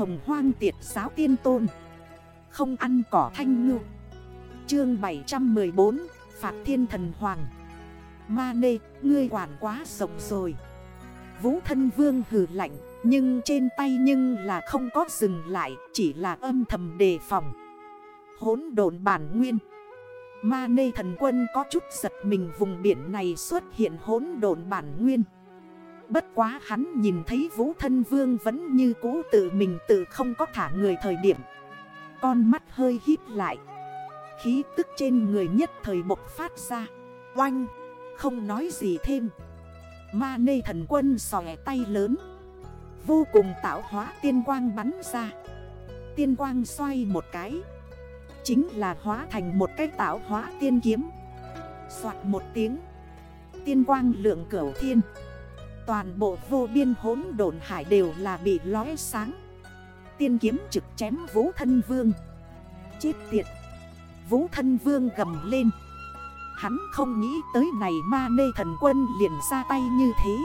hồng hoang tiệt giáo tiên tôn. Không ăn cỏ thanh ngư. Chương 714 Phạt thiên thần hoàng. Ma nê, ngươi quản quá rộng rồi. Vũ thân vương hừ lạnh Nhưng trên tay nhưng là không có dừng lại Chỉ là âm thầm đề phòng. Hốn độn bản nguyên. Ma nê thần quân có chút giật mình vùng biển này xuất hiện hốn độn bản nguyên. Bất quá hắn nhìn thấy vũ thân vương vẫn như cũ tự mình tự không có thả người thời điểm. Con mắt hơi híp lại. Khí tức trên người nhất thời bộc phát ra. Oanh! Không nói gì thêm. Ma nê thần quân sòe tay lớn. Vô cùng tạo hóa tiên quang bắn ra. Tiên quang xoay một cái. Chính là hóa thành một cái tạo hóa tiên kiếm. Xoạt một tiếng. Tiên quang lượng cửu thiên. Toàn bộ vô biên hốn độn hải đều là bị lóe sáng. Tiên kiếm trực chém vũ thân vương. Chết tiệt! Vũ thân vương gầm lên. Hắn không nghĩ tới này ma nê thần quân liền ra tay như thế.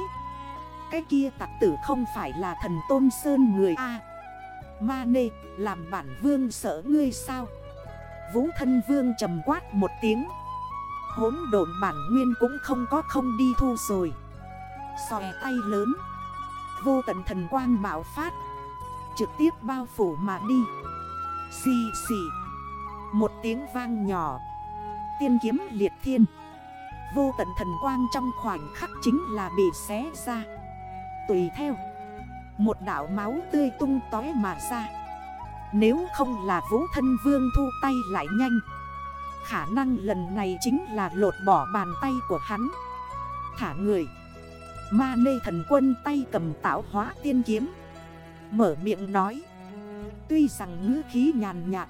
Cái kia tặc tử không phải là thần tôn sơn người A. Ma nê, làm bản vương sợ ngươi sao? Vũ thân vương trầm quát một tiếng. Hốn độn bản nguyên cũng không có không đi thu rồi. Xòe tay lớn. Vô tận thần quang bạo phát. Trực tiếp bao phủ mà đi. Xì xì. Một tiếng vang nhỏ. Tiên kiếm liệt thiên. Vô tận thần quang trong khoảnh khắc chính là bị xé ra. Tùy theo. Một đảo máu tươi tung tói mà ra. Nếu không là vũ thân vương thu tay lại nhanh. Khả năng lần này chính là lột bỏ bàn tay của hắn. Thả người. Ma nê thần quân tay cầm tạo hóa tiên kiếm. Mở miệng nói. Tuy rằng ngữ khí nhàn nhạt,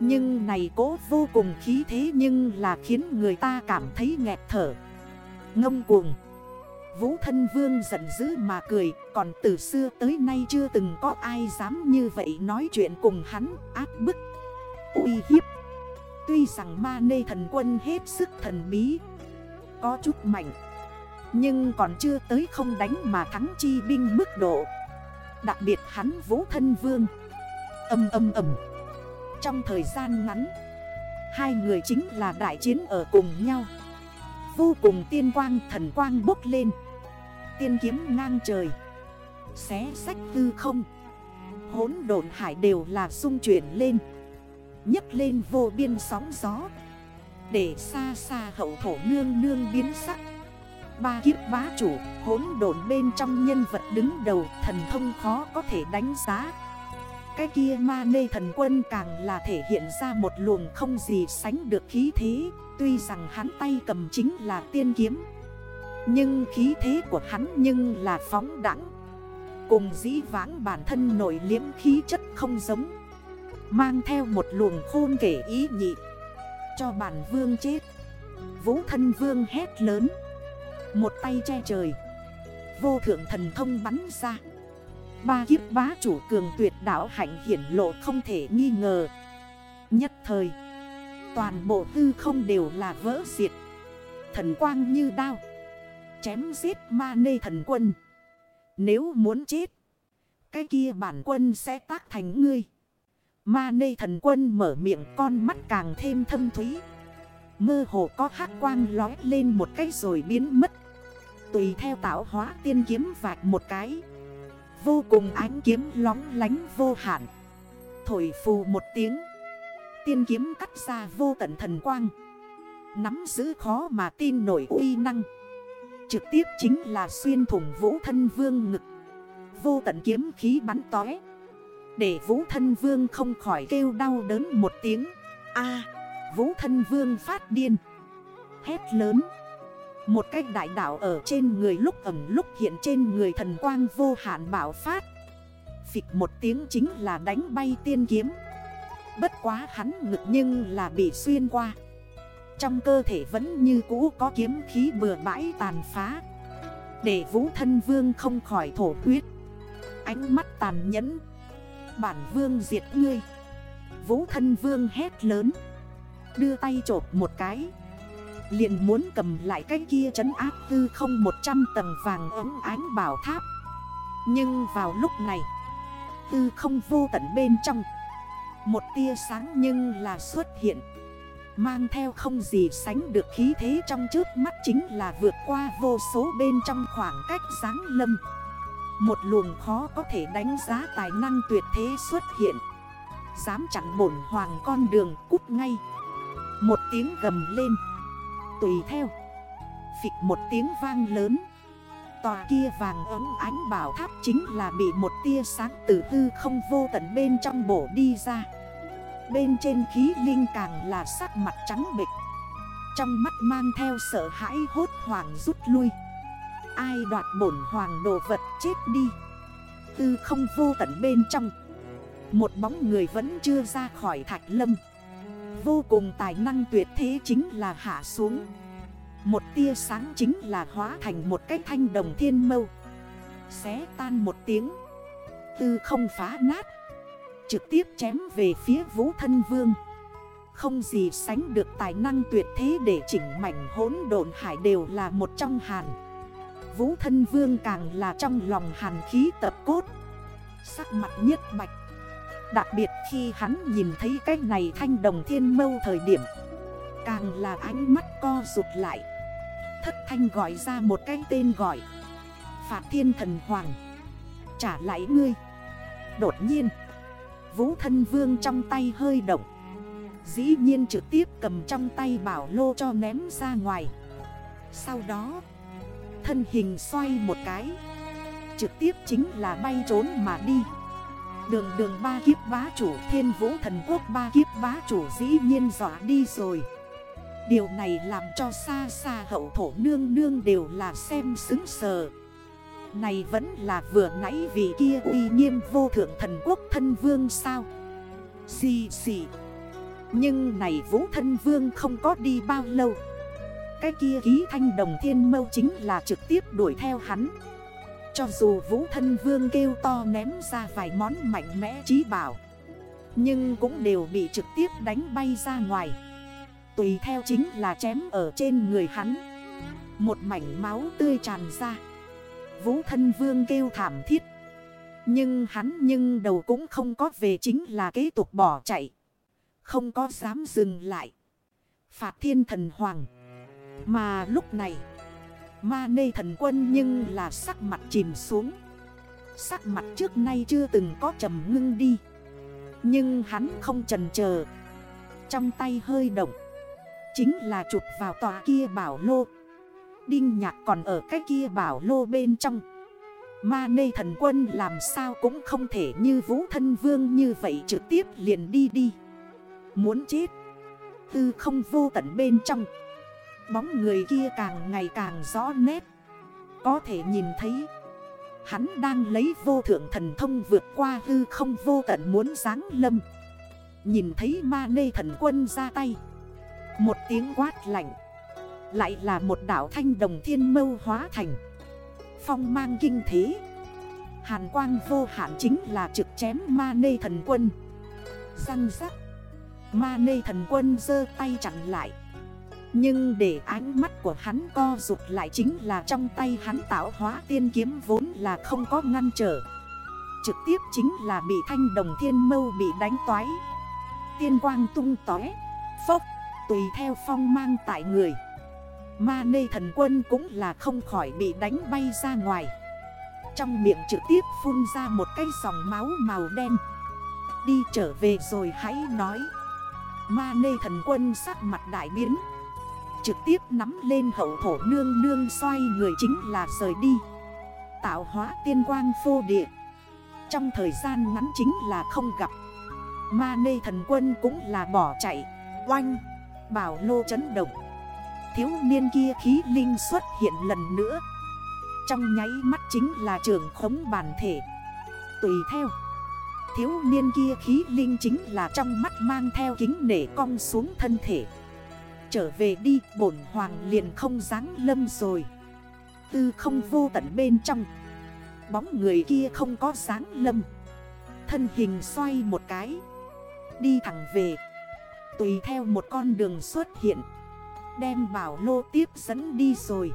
Nhưng này cố vô cùng khí thế nhưng là khiến người ta cảm thấy nghẹt thở. Ngông cuồng. Vũ thân vương giận dữ mà cười, Còn từ xưa tới nay chưa từng có ai dám như vậy nói chuyện cùng hắn, áp bức. Uy hiếp. Tuy rằng ma nê thần quân hết sức thần bí, Có chút mạnh nhưng còn chưa tới không đánh mà thắng chi binh mức độ. Đặc biệt hắn vũ thân vương. Âm âm âm. Trong thời gian ngắn, Hai người chính là đại chiến ở cùng nhau. Vô cùng tiên quang, thần quang bốc lên. Tiên kiếm ngang trời. Xé sách tư không. Hốn độn hải đều là sung chuyển lên. Nhấc lên vô biên sóng gió. Để xa xa hậu thổ nương nương biến sắc. Ba kiếp bá chủ, hỗn độn bên trong nhân vật đứng đầu, thần thông khó có thể đánh giá. Cái kia ma nê thần quân càng là thể hiện ra một luồng không gì sánh được khí thế. Tuy rằng hắn tay cầm chính là tiên kiếm, Nhưng khí thế của hắn nhưng là phóng đẳng. Cùng dĩ vãng bản thân nổi liếm khí chất không giống, Mang theo một luồng khôn kể ý nhị, Cho bản vương chết. Vũ thân vương hét lớn một tay che trời. Vô thượng thần thông bắn ra. Ba kiếp bá chủ cường tuyệt đảo hạnh hiển lộ không thể nghi ngờ. Nhất thời, Toàn bộ tư không đều là vỡ diệt. Thần quang như đao, Chém giết ma nê thần quân. Nếu muốn chết, Cái kia bản quân sẽ tác thành ngươi. Ma nê thần quân mở miệng con mắt càng thêm thâm thúy. Mơ hồ có hát quang lói lên một cái rồi biến mất. Tùy theo tạo hóa tiên kiếm vạch một cái. Vô cùng ánh kiếm lóng lánh vô hạn. Thổi phù một tiếng. Tiên kiếm cắt ra vô tận thần quang. Nắm giữ khó mà tin nổi uy năng. Trực tiếp chính là xuyên thủng vũ thân vương ngực. Vô tận kiếm khí bắn tói Để vũ thân vương không khỏi kêu đau đớn một tiếng. A, vũ thân vương phát điên. Hét lớn một cách đại đảo ở trên người lúc ẩm lúc hiện trên người thần quang vô hạn bảo phát. Phịch một tiếng chính là đánh bay tiên kiếm. Bất quá hắn ngực nhưng là bị xuyên qua. Trong cơ thể vẫn như cũ có kiếm khí bừa bãi tàn phá. Để vũ thân vương không khỏi thổ huyết. Ánh mắt tàn nhẫn. Bản vương diệt ngươi. Vũ thân vương hét lớn. Đưa tay trộp một cái liền muốn cầm lại cái kia trấn áp tư không 100 tầng vàng ấm ánh bảo tháp. Nhưng vào lúc này, Tư không vô tận bên trong, Một tia sáng nhưng là xuất hiện, Mang theo không gì sánh được khí thế trong trước mắt chính là vượt qua vô số bên trong khoảng cách sáng lâm. Một luồng khó có thể đánh giá tài năng tuyệt thế xuất hiện, Dám chặn bổn hoàng con đường cút ngay. Một tiếng gầm lên Tùy theo. Phịch một tiếng vang lớn. Tòa kia vàng ấm ánh bảo tháp chính là bị một tia sáng từ hư không vô tận bên trong bổ đi ra. Bên trên khí linh càng là sắc mặt trắng bịch Trong mắt mang theo sợ hãi hốt hoàng rút lui. Ai đoạt bổn hoàng đồ vật chết đi. Tư không vô tận bên trong. Một bóng người vẫn chưa ra khỏi thạch lâm. Vô cùng tài năng tuyệt thế chính là hạ xuống. Một tia sáng chính là hóa thành một cái thanh đồng thiên mâu. Xé tan một tiếng. Tư không phá nát. Trực tiếp chém về phía vũ thân vương. Không gì sánh được tài năng tuyệt thế để chỉnh mảnh hốn độn hải đều là một trong hàn. Vũ thân vương càng là trong lòng hàn khí tập cốt. Sắc mặt nhất bạch. Đặc biệt khi hắn nhìn thấy cái này thanh đồng thiên mâu thời điểm, Càng là ánh mắt co rụt lại. Thất thanh gọi ra một cái tên gọi. Phạt thiên thần hoàng. Trả lại ngươi. Đột nhiên, Vũ thân vương trong tay hơi động. Dĩ nhiên trực tiếp cầm trong tay bảo lô cho ném ra ngoài. Sau đó, Thân hình xoay một cái. Trực tiếp chính là bay trốn mà đi. Đường đường ba kiếp bá chủ, thiên vũ thần quốc ba kiếp bá chủ dĩ nhiên dọa đi rồi. Điều này làm cho xa xa hậu thổ nương nương đều là xem xứng sờ. Này vẫn là vừa nãy vì kia uy nghiêm vô thượng thần quốc thân vương sao? Xì xì. Nhưng này vũ thân vương không có đi bao lâu. Cái kia ký thanh đồng thiên mâu chính là trực tiếp đuổi theo hắn. Cho dù vũ thân vương kêu to ném ra vài món mạnh mẽ trí bảo, Nhưng cũng đều bị trực tiếp đánh bay ra ngoài Tùy theo chính là chém ở trên người hắn Một mảnh máu tươi tràn ra Vũ thân vương kêu thảm thiết. Nhưng hắn nhưng đầu cũng không có về chính là kế tục bỏ chạy. Không có dám dừng lại. Phạt thiên thần hoàng. Mà lúc này. Ma nê thần quân nhưng là sắc mặt chìm xuống. Sắc mặt trước nay chưa từng có trầm ngưng đi. Nhưng hắn không trần chờ Trong tay hơi động. Chính là chụp vào tòa kia bảo lô. Đinh nhạc còn ở cái kia bảo lô bên trong Ma nê thần quân làm sao cũng không thể như vũ thân vương như vậy trực tiếp liền đi đi Muốn chết Tư không vô tận bên trong Bóng người kia càng ngày càng rõ nét. Có thể nhìn thấy, Hắn đang lấy vô thượng thần thông vượt qua hư không vô tận muốn giáng lâm. Nhìn thấy ma nê thần quân ra tay, Một tiếng quát lạnh, lại là một đảo thanh đồng thiên mâu hóa thành, Phong mang kinh thế. Hàn quang vô hạn chính là trực chém ma nê thần quân. Răng rắc, Ma nê thần quân dơ tay chặn lại. Nhưng để ánh mắt của hắn co rụt lại chính là trong tay hắn tạo hóa tiên kiếm vốn là không có ngăn trở. Trực tiếp chính là bị thanh đồng thiên mâu bị đánh toái. Tiên quang tung tói Phốc, Tùy theo phong mang tại người. Ma nê thần quân cũng là không khỏi bị đánh bay ra ngoài. Trong miệng trực tiếp phun ra một cái dòng máu màu đen. Đi trở về rồi hãy nói. Ma nê thần quân sắc mặt đại biến. Trực tiếp nắm lên hậu thổ nương nương xoay người chính là rời đi. Tạo hóa tiên quang phô địa. Trong thời gian ngắn chính là không gặp. Ma nê thần quân cũng là bỏ chạy. Oanh. Bảo lô chấn động. Thiếu niên kia khí linh xuất hiện lần nữa. Trong nháy mắt chính là trường khống bản thể. Tùy theo. Thiếu niên kia khí linh chính là trong mắt mang theo kính nể cong xuống thân thể. Trở về đi, bổn hoàng liền không dáng lâm rồi. Tư không vô tận bên trong. Bóng người kia không có dáng lâm. Thân hình xoay một cái. Đi thẳng về. Tùy theo một con đường xuất hiện. Đem bảo lô tiếp dẫn đi rồi.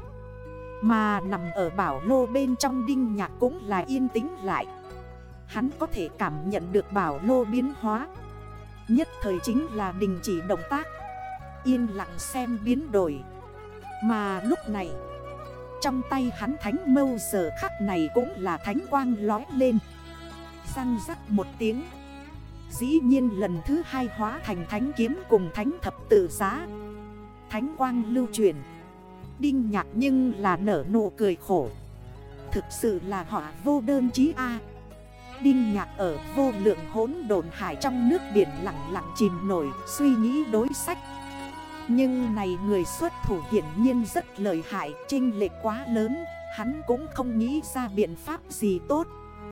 Mà nằm ở bảo lô bên trong đinh nhạc cũng là yên tĩnh lại. Hắn có thể cảm nhận được bảo lô biến hóa. Nhất thời chính là đình chỉ động tác. Yên lặng xem biến đổi. Mà lúc này, Trong tay hắn thánh mâu giờ khắc này cũng là thánh quang lói lên. Răng rắc một tiếng, Dĩ nhiên lần thứ hai hóa thành thánh kiếm cùng thánh thập tự giá. Thánh quang lưu truyền, Đinh nhạc nhưng là nở nụ cười khổ. Thực sự là họ vô đơn chí A. Đinh nhạc ở vô lượng hốn đồn hải trong nước biển lặng lặng chìm nổi, Suy nghĩ đối sách. Nhưng này người xuất thủ hiển nhiên rất lợi hại Trinh lệch quá lớn. Hắn cũng không nghĩ ra biện pháp gì tốt.